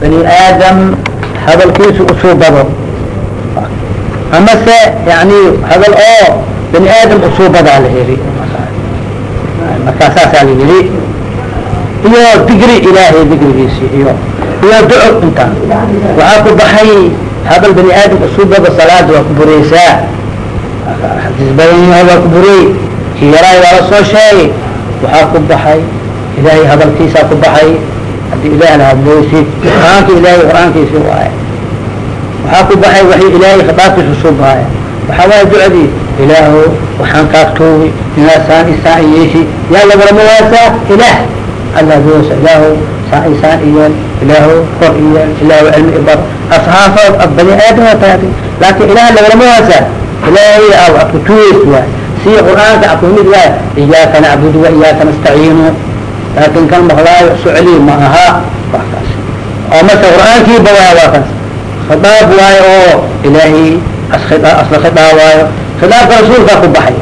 bani aadam hadalkiisa usuubado ama se yani hadal oo bani aadam usuubadaa la heli markaa saasaa la yidhi iyo digri ilaahay digrigiisi iyo iyo duco intaan waxaa ku baxay hadal bani aadam usuubada salaada waa ku bureysaa xadiis badan waa ku burey kii yaraay waa la soo sheegay waxaa ku baxay ilaahay hadalkiisaa ku baxay haddii ilaah la hadlaysid qur'aanka ilaahay qur'aankiisi waaye. Waxaa ku baxay waxay ilaahay khitaabkiisa usuubaaya waxaa waaya ducadii ilaahu waxaan kaagtoogi inaad saan isaan iyeeshi yaa lagalama waasaa ilaah alla doosa ilaahu saan isaan iyeel ilaahu kor iyeel ilaahu cilmi ibar asxaafood ad bani aadama tahay laakin ilaah lagalama waasaa ilaahay a ad ku tuugeys waay si qur'aanka a kumid waay iyaaka nacbudu wa iyaaka nastaciinu laakin kan maqlaayo socli ma aha. Wax kaas oo marka qur'aankiiba waay waa kaas khidaab waayo oo ilaahay asla khidaabaayo khidaabka rasuulkaa ku baxay.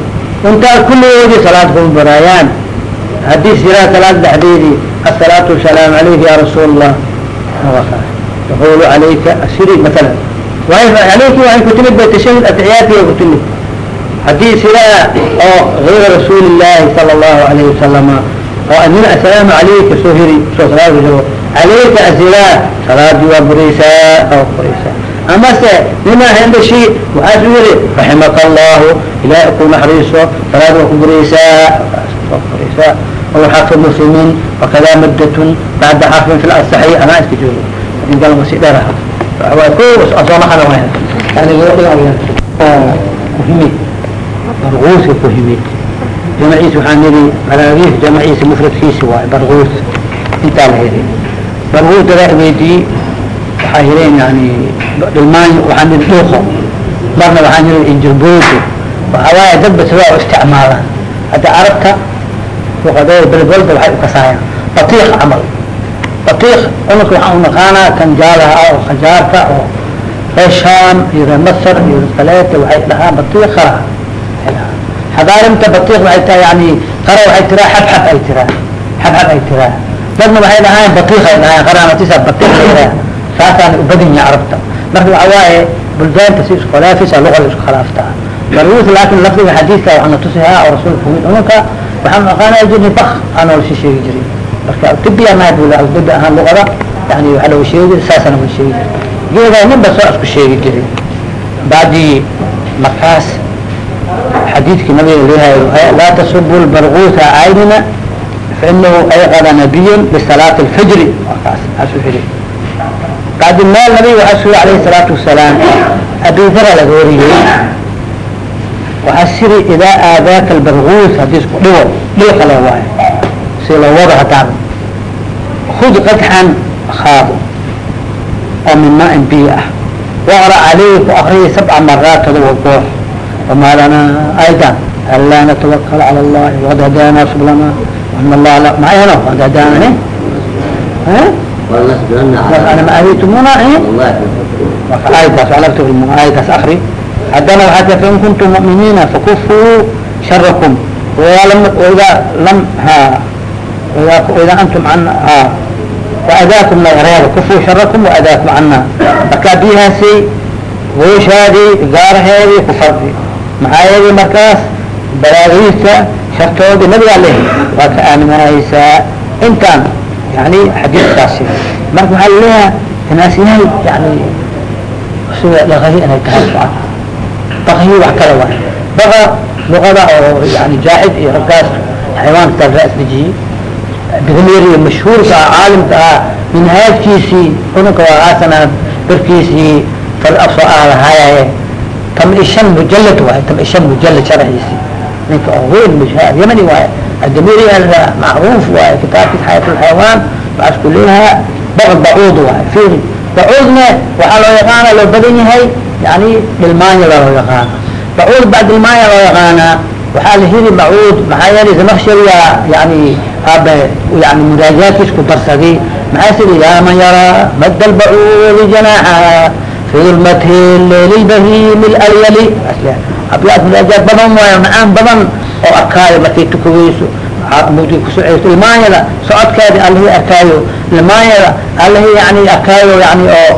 Intaas kulligoodii salaad kuma baraayaan haddii siraa salaad dhexdeedii asalaatu wasalaamu alayka ya rasuul allah yaqulu alayka asiri maala alayki waxay ku timid bay tashahud atixiyaadkiya ku timid. Haddii siraa oo gayra rasuuli llaahi sala allahu alayhi wasalama oo anina asalaamu alayka soo heri soo salaad alayka asilaa salaadii waa buraysaa aa buraysaa. Amase nimaa hendashi waxaas u yiri raximaka allahu ilaahi ku naxariiso salaad waa ku buraysaa. Waa buraysaa. Waxaa ka muslimin fakadaa muddatun bacda xarfin fi lasaxi anaa iska joogo. Ingalma si dheer ah. waa ku asoona ana yani muhimi marquuska ku himi jamciis waxaan yidhi maraabiix jamciisa mufradkiisi waay barquud intaa la heli barquud daraa weydiiyey waxaa hileen yani dhilmaan waxaan yidhi dhuuqo marna waxaan yidhi injirboodo waxaa waaye dadba sidaa u isticmaalaan hadda carabta luqadooda beled walba waxay u kasaayaan batiiq camal batiiq cunurka waxaan unaqaanaa kan jaalaha ah oo khajaarka oo reeshaan iyo reer masar iyo kaleeta waxay dhahaan batiiq qaraha xadaarimta batiiq waxay tahay yani qara waxay tiraa xabxab ay tiraa xabxab ay tiraa. Dadna waxay dhahaan batiiq ay dhahaan qaraanatisa batiiq ay tiraa saasaan u badan yahay carabta. Marka waxa waaye buldaanta si isku khilaafisa luqada isku khilaaftaa marwuus laakin lafdiga xadiidka waxaana tusihaa oo rasuulka kumid cununka waxaan aqaanaya jirnay bak aan wala sheegi jiray. Marka tibi anahay bu tibi ahaan luqada yani waxa laga sheegi jiray saasana wala sheegi jiray. Geedaa ninba soo isku sheegi jiray. Bacdii markaas xadiidkii nabiga leeyahay laa tasubu lbarguuta caynina fainahu ayqada nabiyan bisalaati alfajri. Markaas asu xiri bacdi meel nabiga waxaa suuri alayhi salaatu wasalaam. Abi dara laga wariyey. Waxaa siri idaa aadaaka albarguus haddii isku dhigo dhil kale waayo si loo wado haddaan. Khud qadxan haado oo min maain biyo ah. Waqra calayh ku akriya sabca maraat todoba goor wamaa lanaa aydan anlaa natawakal cala allahi waqad hadaana sublana وان الله لا معينه وقد هدانا ها أنا ما أهيتمونا إيه آية علمت آية أخري عندنا وحتى فإن كنتم مؤمنين فكفوا شركم وإذا لم وإذا لم ها وإذا, وإذا أنتم عن ها وأذاكم الغرير كفوا شركم maxaa yeelay markaas balaagiirta shartoodii nabigaa leh waa ka aaminanaysaa intaan yani xadiidkaasi marka waxaa laleeyaha inaasyahay yani sida dhaqahi inay tahay socod dhaqahi wax kale waay baqa luqada oo yani jaaxid iyo raggaas xaywaan tarraasdejiyey bidamiri mashhuurka ah caalimka ah minhaajkiisii cununka waa aasana barkiisii fal afso ah lahaayaye tban an mujalad waay tban an mujalad sharciisii ninka weyn mshayamani waay adamiri macruuf waay kitaabkii xayaat lxayawaan baas kuleeyahaa baqd bacuud waay ir bacuudna waxaa loo yaqaana loo badan yahay yani dhilmaanya loo yaqaana bacuud baa dhilmaanya loo yaqaanaa waxaa la heli bacuud maxaa yeelay zamakshari yaa yani abe yani muraajaadkiisku darsaday maxaa sidi yaa man yaraa bada lbacuudi janaaxaha fidulmathi lelilbahiim اlalyali abyaad mnaajaa badan waayo nacaan badan oo arkaayo markay tukaweyso waxaad mugdi kusoceyso ilmaanyada socodkeedi allahi arkaayo ilmaanyada allahi yani arkaayo yani oo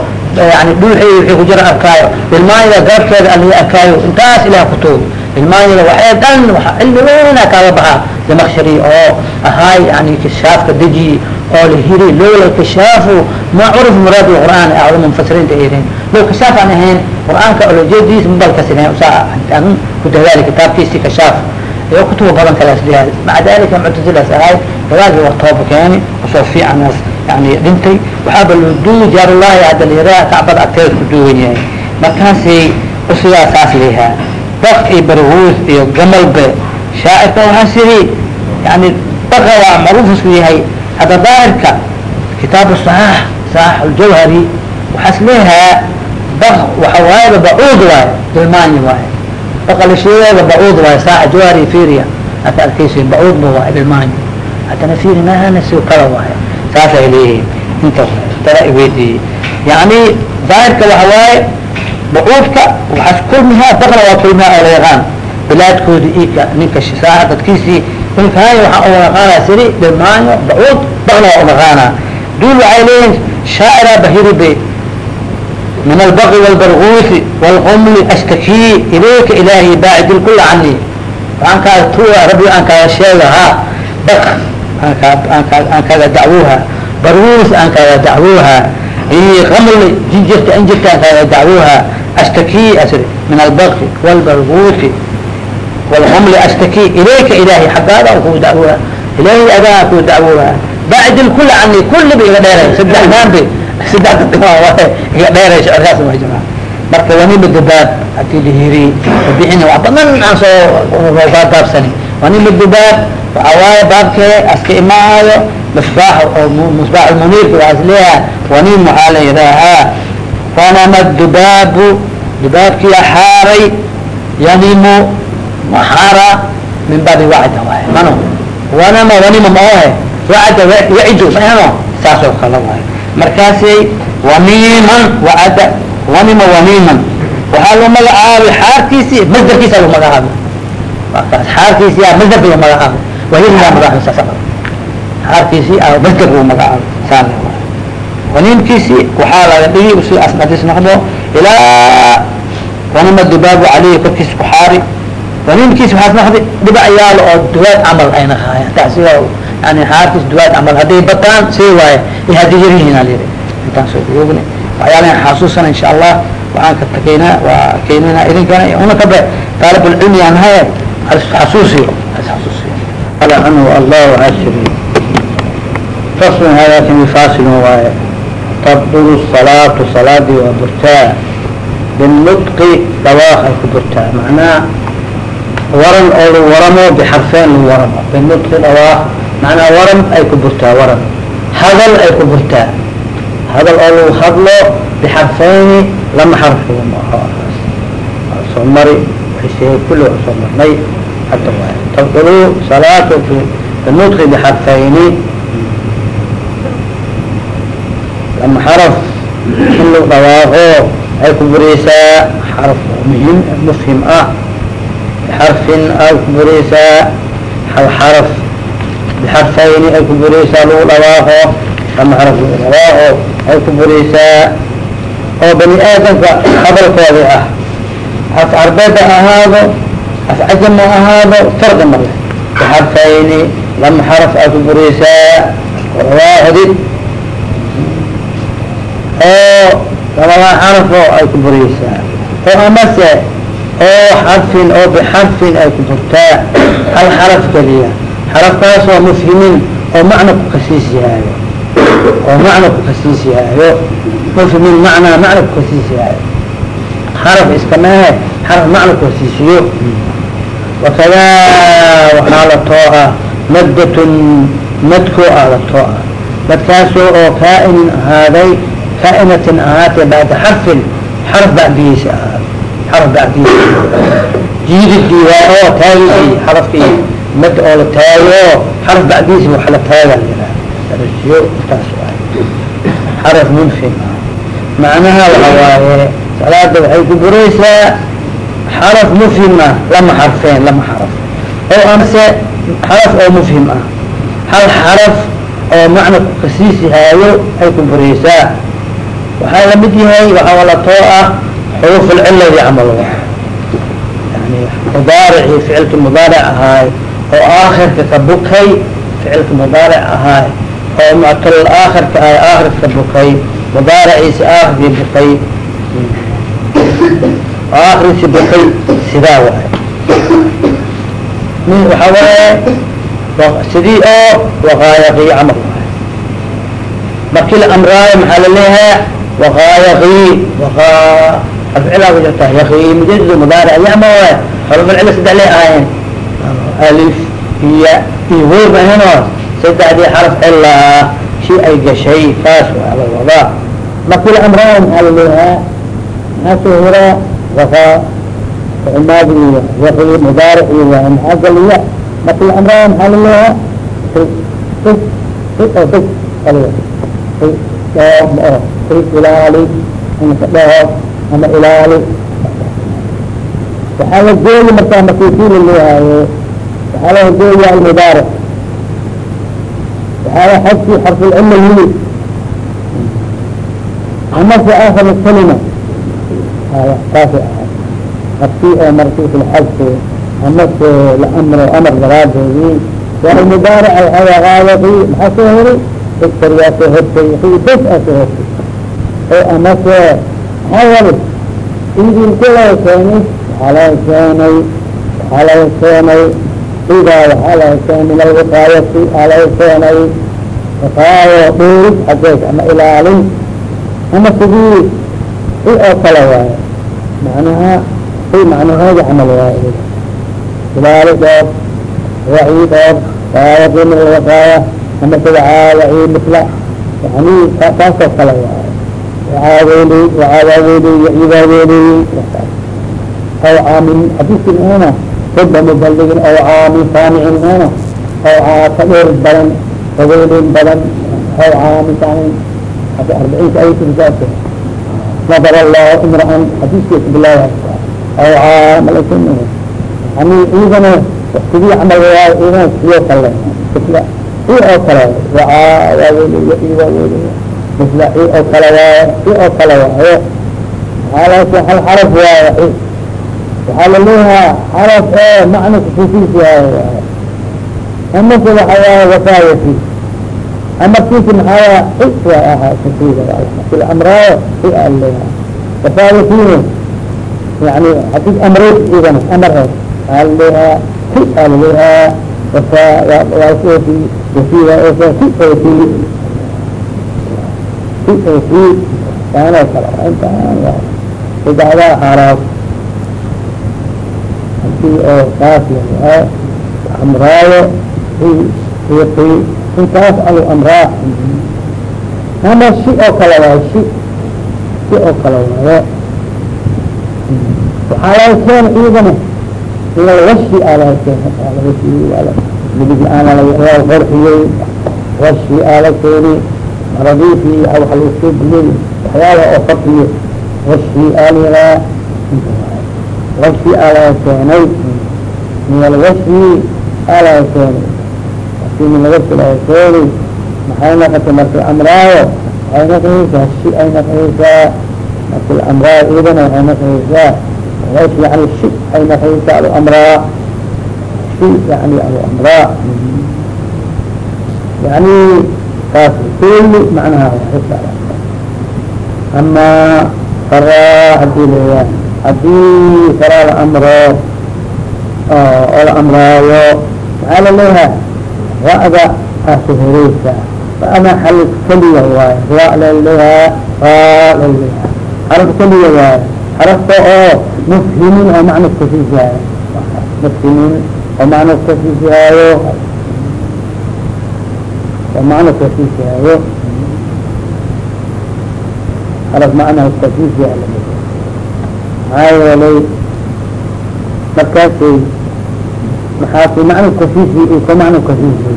yani dhuuxeey wixii ku jira arkaayo ilmaanyada garabkeeda allahi arkaayo intaas ilaah ku tuug ilmaanyada waxay dhan waxa cilmi weynaa kaaga baxaa limakshari oo ahaay yani kishaafka dejiyi oo la hiri lowla kishaafu ma curif muraad qur'aan ahdo munfasiriinta eedayn low kishaaf aan ahayn qur'aanka olojeediis mabalkasinayn usaa ku dadaali kitaabkiisi kishaaf iyo kutuba badan kalaas leeyahay maca dalika muctazilaas ahay dagaagii war tooba keeni u soo fiicanaas yani dhintay. Waxaaba loo duugi jaarullahi hadda layiraha kacbada agteeda ku duugan yahay. Markaasay usigaa saas leeyahaa bak iyo barhuus iyo gamalbe shaacirka waxaas yidhi yani baka waa macruufisku yahay. Hadda daahirka kitaabu صaxaax صaxaax aljawhari waxaas leeyahaa bak waxa waayaba bacuud waayo baka la sheegayba bacuud waayo saaca jawhari firia aka arkaysa bacuud ba waayo dilmaanyi haddana firi mahana si kala waayo saasay leeyihiin inta tara iweydiiyey yani daahirka waxa waaye bacuudka waxaas kulmihaa bakna waa kulmihaa oo la yaqaan bilaadkoodi ika ninka saaca dadkiisii kulkahay waxaa u naqaanaa siri dhilmaanyo bacuud bakna waa unaqaanaa duul waxay leeyihiin shaacira bahiribe min albaqi wاlbarguusi wاlqumli ashtakii ilayka ilaahi baacid lkula cani waxaan kaa tuwa rabbi aan kaaga sheega ha bak aan kaaga dacwuha barguus aan kaaga dacwuha qamli jinjirta injirta aan kaaga dacwuha ashtakii asri min albaqi wاlbarguusi wاlqumli ashtakii ilayka ilaahi xaggaada aan kugu dacwuha ilaahi adaa kugu dacwuha baacid lkula marka waniba dabaab haddii lahiri bixin wax badan aan soo baabsani waniba dabaab waxa waaye baabkee aska imaayo misbaax oo misbaax muniirka waxaas leeyahay wanim waxaa la yidhaahaa wanama dubaabu dubaabkiya xaaray yanimu maxaara min baabi wacda waaye. Mano wanama wanima maohe wacda yacidu mahano saas oo waaye markaasay wamiman wacada wanima wamiman waxaa loo magacaabay xaarkiisi masdarkiisa loo magacaabay. Xaarkiisi masdarka loo magacaabay. Wahiliyaa magacaabay saas xaarkiisi masdarka loo magacaabay. Saa waniimkiisi waxaa laga dhigi si asnadis noqdo ilaa wanima dubaabu caleyhi korkiisa ku xaari. Waniimkiisi waxaas noqday dhibac yaalo oo duwaad camal ayna haayaan taasiga yani xaarkiis duwaad camal hadday bataan see waaye. Iyo haddii yaryihiin al yiri intaan soo oogna waxyaalahan xasuusana insha allah waxaan ka takeynaa waa keenana idinkana una kabe طaalib اlcilmi aan haye xasuusiyo. Xasuusiyo. Ala anhu allah ashri fasl hada kami fasil waaye. Tabdulu salaatu salaadii waa burtaa binutqi dhawaaq ay ku burtaa macnaha waran oo lagu waramo bixarfeen lagu waramo binutqi dhawaaq macnaha waran ay ku burtaa waran. Hadal ay ku burtaa. Hadal oo lagu hadlo bixarfeyni lama xarfiga maaho soo mari waxay kulli waa soo marnay. Hadda waay tabdulu salaatu binutqi bixarfeyni lama xaraf. In lagu dhawaaqo ay ku bureysaa xaraf muhiim mufhim ah. Bixarfin ay ku bureysaa hal xaraf bixarfayni ay ku bureysaa lagu dhawaaqo lama xaraf lagu dhawaaqo ay ku bureysaa oo bani aadamka hadalkoodi ah af carbeeda ahaado af cajama ahaado farqi male bixarfayni lama xaraf ay ku bureysaa dhawaaqdid oo labada xarafo ay ku bureysaa oo amase oo xarfin oo bixarfin ay ku burtaa hal xaraf keliya xarafkaasoo mufhimin oo macna ku kasiis yahaayo oo macna ku kasiis yahaayo mufhimin macnaa macna ku kasiis yahaayo xaraf iska mehe xaraf macna ku kasiisiyo wakadaa waxaa la too ah maddatun madko ah la too ah madkaasoo oo kaainin ahaaday kaainatin ahaatee bacda xarfin xaraf bacdigiisa ahaad xaraf bacdigiisa. Jiididii waa oo taagidii xarafkii mad oo la taago xaraf bacdigiisa wax la taaga darasiyo intaas xaraf munfim ah macnaha waxa waaye salaada waxay ku buraysaa xaraf mufhima lama xarfeen lama xaraf. Oo amse xaraf oo mufhim ah hal xaraf oo macna kasiisihaayo ay ku bureysaa waxaa la mid yahay waxaa wala too ah xuruuf alciladi camal. Yani mudaarici ficilki mudaaric ahaay oo aakhirka ka bukay ficilka mudaaric ahaay oo muctal aakhirka ah aakhirka ka bukay mudaariciisi aakhirkii bukay. Aakhirisi bukay sidaa waay. Waxaa waaye sidii oo waqaayaqi camal waay. Markii la amraayo maxaa laleeyahaa waqaayaqi waqa afcilaa ku jirta yaqi mujadid mudaaric yama waay. Xurufalcila saddex lay ahaayeen alif iya iyo woob ahayn oo saddexdii xaraf cilaa shi ay gashay saas waa la wadaa markii la amraayo maxaa laleeyahaa maxaa soo horaa waqaa maadi yaqi mudaaric iyo waa marki la amraayo maxaa laleeyahaa ilaali inka dhaho ama ilaali waxaa la gooyi markaa markii kii laleehaayo waxaa laga gooya almudaaric waxaa xadki xarfulcila yili amase akhir kalima saasay ahay markii oo markii filxadki amase la amro amar daraadeedii waa mudaaric hagaaqaadaqi maxaa soo hori dogtoryaa soo hortay bes aa soo hortay oo amase maxaa wali idinka laga keenay waxaa laga keenay waxaa laga keenay idaa waxaa laga keenay min alwiqaayati aa laga keenay wiqaayo dhuurid xageed ama ilaalin ama sidii i oo kale waayo macnaha i macnaheeda camal waayo ilaali dhoor wacyi dhoor waayaqi min alwiqaaya ama sida wacyi misla yani taasoo kale waayo wacaaweyli wacaawaaweeli wacyibaaweyli aw caamin xadiiski ana raba muballigin aw caamin saamicin ana aw caaka dheer badan faweylin badan aw caamin saamicin hada arbaciinka aykisaas nadar allahu imraan xadiiskiisa bilaaha aw caamalasin yani ciidana waktigii camal waayo ciidana sidoo kale isla i oo kale wacaawaaweeli wacyibaaweyli misla i oo kale waayo i oo kale waayo maxaa hal xaraf waayo waxaa laleeyahaa xaraf oo macna kususiis waayo amase waxa waaye wafaayati amarkiisi maxaa i waa ahaa kusiida marki la amraayo i aa leeyaha wafaayatine yani haddii amreys idana amare aa laleeyahaa si aa laleeyahaa wafa waasoti wasiida oso si ooti si ooti taanoo kale intaan waa saddexdaa xaraaf haddii oo saas lahaa amraayo i intaas alu amraa ama shi oo kale waayo shi si oo kale waayo waxaa laga keena iyadana washi aa laga keena washi midig la'aan qorxiyey washi aa la keeni maradiisi waa lagu soo dilay waxyaala oo fakiyo washi aa layiraa washi aa laga keenay. Min alwashi aa laga keenay. Aki min alwashi laga keenay. Maxay naqatay marka amraayo? Waxay naqaysaa shi ay naqaysaa marka amraayo iyadana waxay naqaysaa wash yani shi ay naqaysaa alu amraa. Shi yani alu amraa. Yani taas kuli macnaha ama faraa haddii leeyahay haddii faraa la amro oo la amraayo maxaa la leeyahay ra'da aasi horeysa ra'da xal keliya waayo ra laleeyaha ra laleeyaha xaraf keliya waayo xarafta oo mufhimin oo macna kasiisihaayo mufhimin oo macna kasiisihaayo oo macna kasiisihaayo xaraf macnaha kasiisihaayo maxaa yeelay markaasay maxaasi macna kasiisi iyo ka macna kasiisi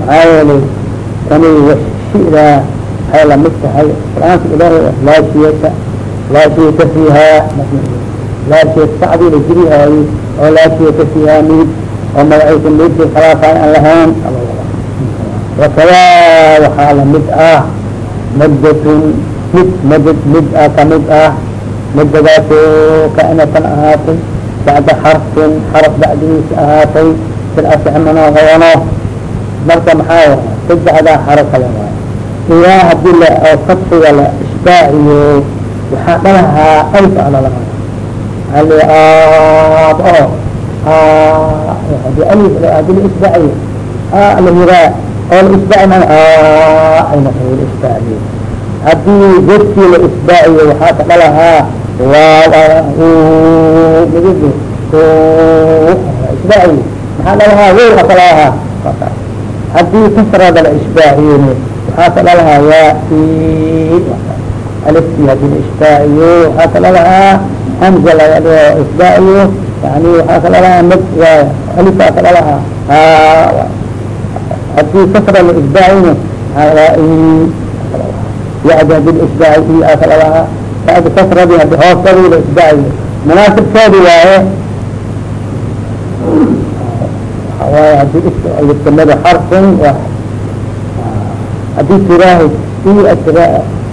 maxaa yeelay tani washidaa waxay la mid tahay qur'aanka ilaahay laa shiyata laa shiyata fiihaa laa shiyata sacdii la jirihaayo oo laa shiyata fiihaa midib oo magaciisa midkii khilaafaay aan lahayn wakada waxaa la mid ah maddatun mid madad mid ah ka mid ah madadaasoo kainatan ahaatay bacda xarfin xaraf bacdigiisa ahaatay sil asixmano hoono marka maxaa saddexdaa xarakada waay. Ilaa haddii la oo fadxiga la isbaaciyo waxaa dhalahaa alf a dhalahaa ali aab o haddii alif haddii la isbaaciyo la yiraa oo la isbaaci ma ay noqo la isbaaciyo haddii godkii la isbaaciyo waxaa ka dhalahaa isbaaciyo maxaa dhalahaa wel aka dhalahaa haddii kasrada la isbaaciyin waxaa ka dhalahaa yaa alifti haddii la isbaaciyo waxaa ka dhalahaa hamza isbaaciyo yani waxaa ka dhalahaa mad alifaa ka dhalahaa ha haddii kasra la isbaaciyin yadi haddii la isbaaci i aa ka dhalahaa yadi kasradi hadi hoostadii la isbaaciyo munaasibkeedi waaye waay haddii istamada xarfin haddii tiraahi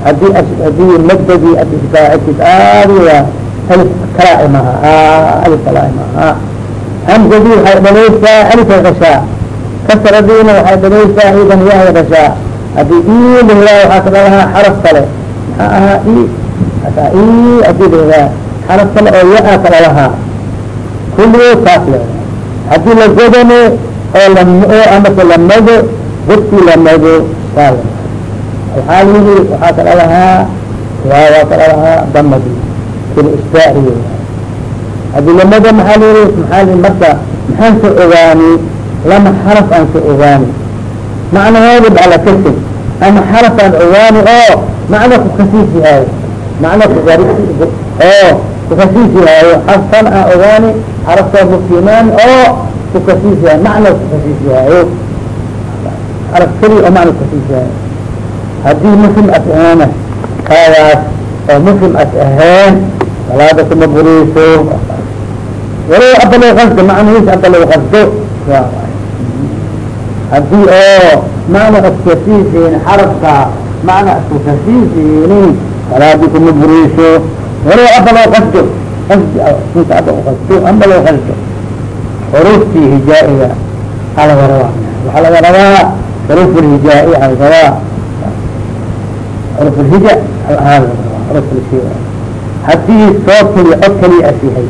haddii haddii madadii ad aadi waa alif kalaa maha alif kalaa maha hamzadii waxay dhaleysaa alifay gashaa kasradiina waxay dhaleysaa idan yahay gashaa haddii i lahiraa waxaa ka dhalahaa xaraf kale maxaa ahaa i haddii lahiraa xaraf kale oo ya-a ka dhalahaa kulligood taas le haddii la godano oo la oo amase la mado godkii la mado waa la waxaa lihi waxaa ka dhalahaa waa ka dhalahaa damadi kila isbaaciyo haddii lamado maxaa lihi maxaa lihi marka maxaan soo ogaani lama xaraf aan soo ogaani. Macnaheedu bala kasig ama xaraf aan ogaani oo macna kukasiis yahaayo macna oo kukasiis yahaayo xarfan aan ogaani xaraftaa mukimaan oo kukasiis yahay. Macna kukasiis yahaayo xaraf keli oo macna kukasiis yahaayo haddii muslim as aheena kaadaas oo muslim as aheen salaada kuma buriso walow abalow kasdo macnahiis abalow kasdo haddii oo macna askasiisiin xarafka macna askukasiisiinin salaadi kuma buriso walow abalow kasdo kasdi inta aba kasdo ambalow kasdo xuruftii hijaa-iga aa laga rabaa. Waxaa laga rabaa xuruf aa laga rabaa. Xuruf lhija aa laga rabaa. Xuruf haddii soo keliya cod keliya as yahay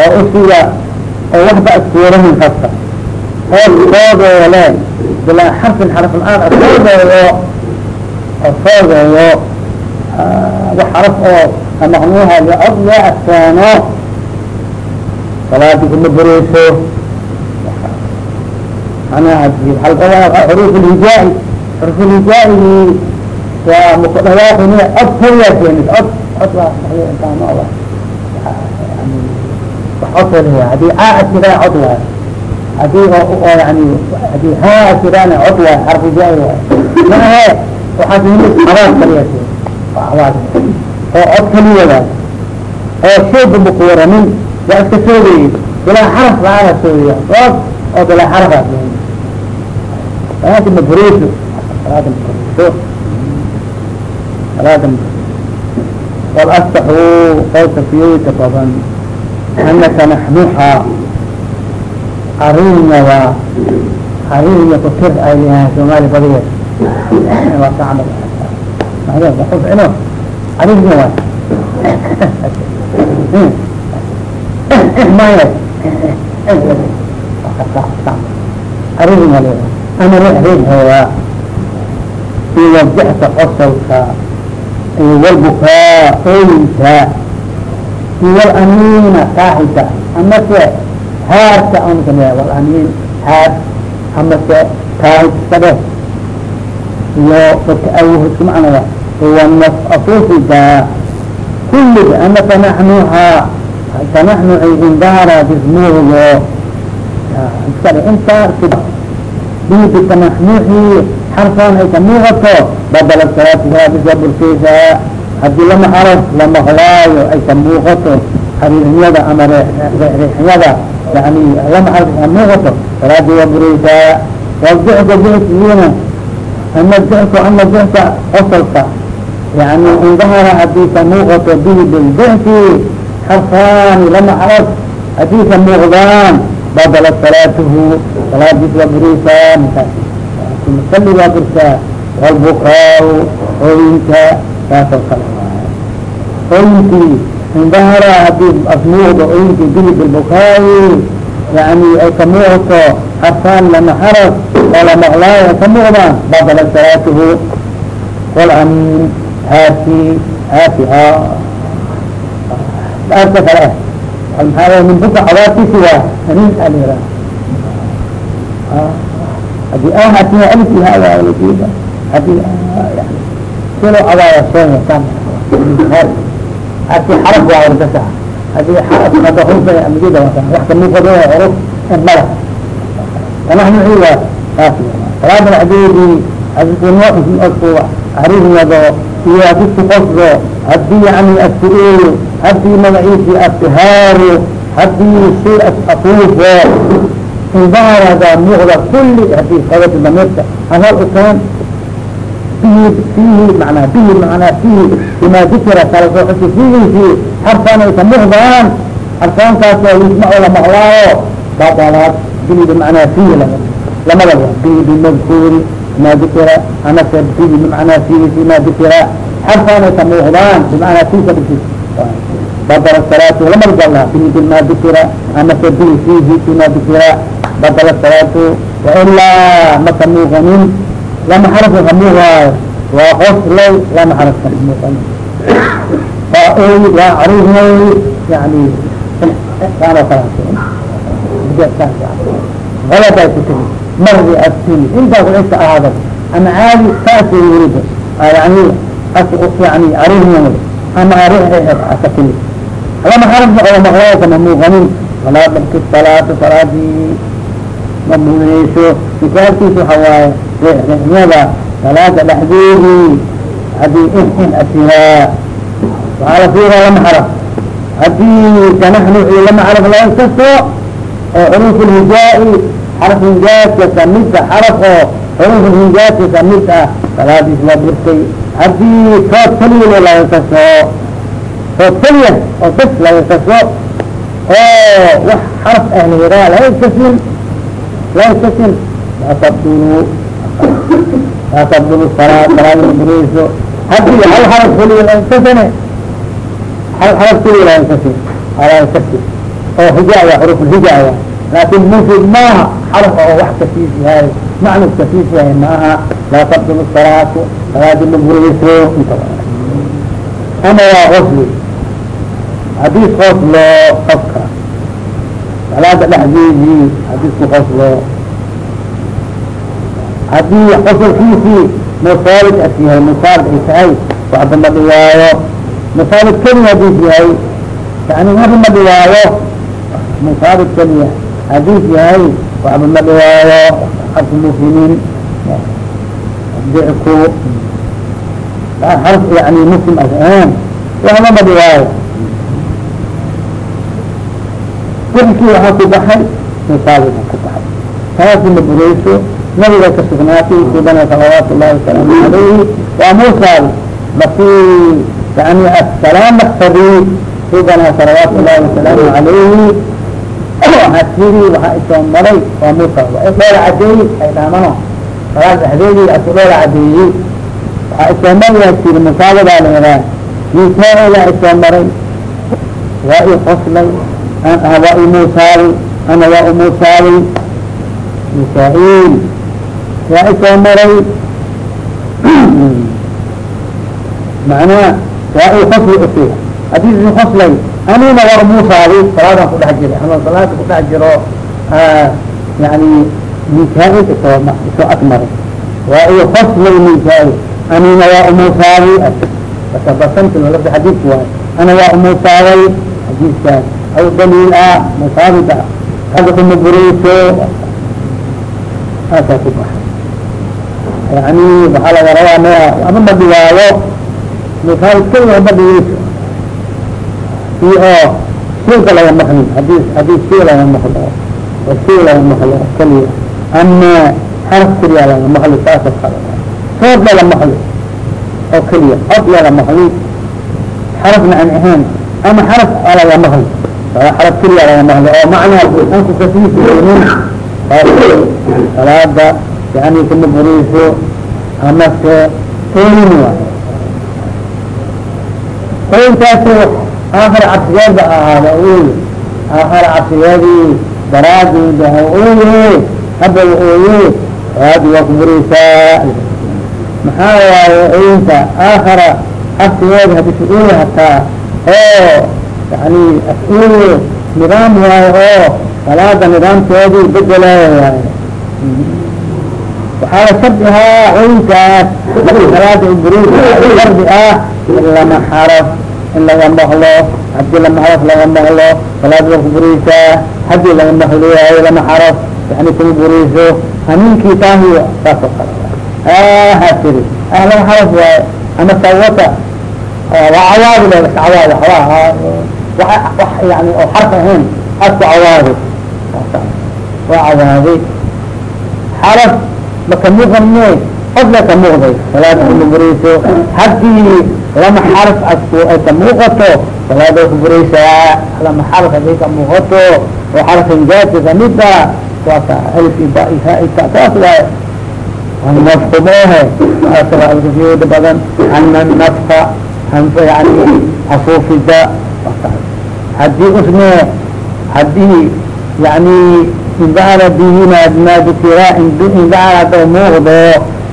oo usiga oo waxba askuurahin qabta oo soogeele bilaa xarfin xarf la'aan asoogeeyo oo soogeeyo wax xaraf oo maqnuuha cod loo adkaano salaadi kuma bureyso manaa xuruf lhijaa xuruf lhijaa-igi waa mukudhawaaqin cod keliya keenis cod cod wax cod haddii aa asiraa cod waay haddii yani haddii haa asiraana cod waay xarf hijaa waay maahe waxaas himis awaad kaliya awaad oo cod keliya waay oo shayba makuwaramin waa iska soogay bilaa xaraf la'aana sooya cod oo bilaa xarafaas salaada mabureyso salaada mabureyso salaada walastaxu qowlka fiyoyka badan anaka naxnuha arinyada arinya kutir ay lihaa soomaali badiya waa ka camal arinya waay. Maya arinya le ama rexreedhooda iyo jexka qosolka iyo walbukaa ooyinka iyo walamiina kaaxida amase haarka onka walamin haar amase kaahid iskade iyo dadka awhudka macnaya huwa naf afuufida kulliga anaka naxnuhaa kanaxnu cindaara dismuugo iskade intaa bidi kanaxnuuxi xarfaan ay ka muuqato badala salaati salaadisa burkeysa haddii lama arag lama holaayo ay ka muuqato xariirniyada ama reexnyada yani lama muuqato salaadii waa bureysaa wajicka jickiina ama jicku ama jicka qosolka yani indahana hadiisa muuqato bihi biljicki xarfaani lama hadiisa muuqdaan badala salaatuhu salaadiis waa bureysaa markaas musali waa bursaa walbukaau ooyinka saas oo kale ooyinkii indahara haddii asmuuqda ooyinkii bihi bilbukaai yani ay ka muuqato xarfaan lama xaraf oo la maqlaayo ay ka muuqdaan badala salaatuhu walamin haati haati arka kale ah maxaa min buka cadaabkiisi waa alira haddii ah haddii alif hada haddii silo cadaaya soonya hadi xaraf waa orgasa hadi adahusa amjida wax ka muuqado oruf mala. Tanah muxuu waa taas salaada waxdeedii adisuna isku ahrihiyado iyo hadisku qosdo haddii yani asku-eeyo haddii magaciisi astihaaro haddii shay asuufo indahayada muuqda kulli haddii sabati dameerka anhal ukaan هذا الأسان فيه فيه معنى فيه معنى فيه بما ذكر صلاة الحديدي فيه فيه حرفان يسموه ضان حرفان كاسوا يسمعوا لما الله بطلات به بمعنى فيه لما لما به بالمذكور ما ذكر أنا فيه بمعنى فيه فيما ذكر حرفا يسموه لان بمعنى فيه فيه بدل الصلاة لما رجع الله فيه بما ذكر أنا فيه فيه فيما ذكر بدل الصلاة وإلا ما سموه lama xarafka kamuqaayo waa qof lay lama xarafka kamuqan waa ooy waa cariirnay yani kaanoo kala alabay ku tegi mardi abtini intaas cisa ahaada ama caadi taas wariba yani yani cariirnay ama asatini lama xaraf noqdo maqlaaka mamuuqanin salaad salaato salaadii mamuuneyso mikaabtiisa waxawaaye rxmada salaada dhexdeedii haddii in asiraa waxaa la fiiraa lama xaraf haddii kanaxnuci lama xaraf lain kasto oo xuruuf xaraf hinjaadka ka mid xaraf oo xuruuf hinjaadka ka mid ah salaadiis la burtay haddii tood keliya l kasto tood keliya oo tas laga kasto oo wax xaraf ahniraa lain kasin lain kasin atabtulu atbl salaa salaad bureyso hadi hal haraf kulilankasane hal haraf kulilankas alankasi oo hijaaya xuruf hijaaya laakin mufid maaha haraf oo wax kasiis yahay macnu kasiis yahay maaha laa tabdl salaatu salaadi ma bureyso inta ama waa qofli haddii qoslo qofka salaada dhexdeedii haddii isku qoslo haddii qosolkiisii musaalid as yahay musaalid ay tahay waxba ma dhiwaayo musaalid keli hadis yahay yani waxba ma dhiwaayo musaabit keliya hadis yahay waxba ma dhiwaayo xarfu mufhimin dicku xarf yani muslim as ahaan waxba ma dhiwaayo wixkii waxaa ku baxay musaabita ku baxay. Taasi ma burayso nabiga ka sugnaatay subana salawaatu llahi wasalaamu alayhi waa musaabit laki yani asalaam aktadi subana salawaatu llahi wasalaamu alayhi waxaa tiri waxaa isoo maray waa musa dhoola cadeeyey ay dhaamano salaad dhexdeedii asu dhoola cadeeyey waxaa isoo maray tiri musaabadaa layadaa misaa-ila isoo maray waa i qoslay waa i musaabay ana waa u musaabay misaa-il waa isoo maray? Macnaa waa i qosli usi haddii i qoslay anina war musaabay salaadan ku dhex jira ama salaada ku dhex jiro yani misaa-il isoo isoo agmaray waa i qoslay misaa-il anina waa umusaabay basabasanti lafdi xadiidku waay. Ana waa umusaabay xadiidkaas aw daliil ah musaabida hada kuma burayso saasaa ku baxay yani waxaa laga rabaa m ama ma dhiwaayo misaal keliya ma dhigeyso i oo siilka laga maqlin haddii haddii siil laga maqlo oo siil laga maqlo keliya ama xaraf keliya laga maqli saasa kale sood laga maqli oo keliya cod laga maqli xarafna aan ahayn ama xaraf laga maqli xaraf keliya laga maqli oo macnaa anku kasiisinin salaada yani kuma buriso amase waay qoyntaas aakhir cabsigeedba ahaada uy aakhir cabsigeedii daraadiida ha uye haba uye salaadi waa ku burisaa maxaa waaye oynta aakhira cabsigeeda hadis uye hataa oo yani as-uye nidaam waayo oo salaada nidaamkeedii bedelaayo waaye waxaa la shardi ahaa oyntaas salaada buriis shardi ah in lama xaraf in laga maqlo haddii lama xaraf laga maqlo salaada burisaa haddii laga maqli waayo lama xaraf yani kuma buriso hamiinkii taahi saas oo lama xaraf waayo ama sawata waa cawaadi le cawaadi wa wax yani oo xarf ahayn asku cawaadi waa cawaadi xaraf maka muuqane qofla ka muuqday salaada kuma buriso haddii lama xarf asku ay ka muuqato salaada ku buraysaa lama xarf haday ka muuqato oo xarfin jaati kamida waaka alfi baita saas waay. Nafkumehe alkafiyooda badan ana nafka hanfa yani afuufida haddii usne haddii yani indacala bihi ma ma dukira indacala hadoo muuqdo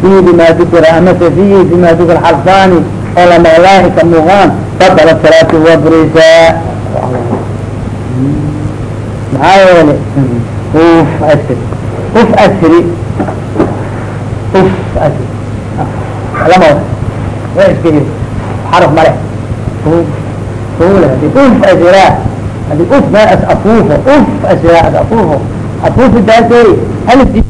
fihi bima dukira amase fihi bima dukira xarfaani oo lamaqlaahi ka muuqaan badala salaati waa buraysaa maxaa yeele uf asri uf asri uf asri lama wa iska yiri xaraf male uf asraa hadi uf ma as afuufo uf asraa as afuufo halisi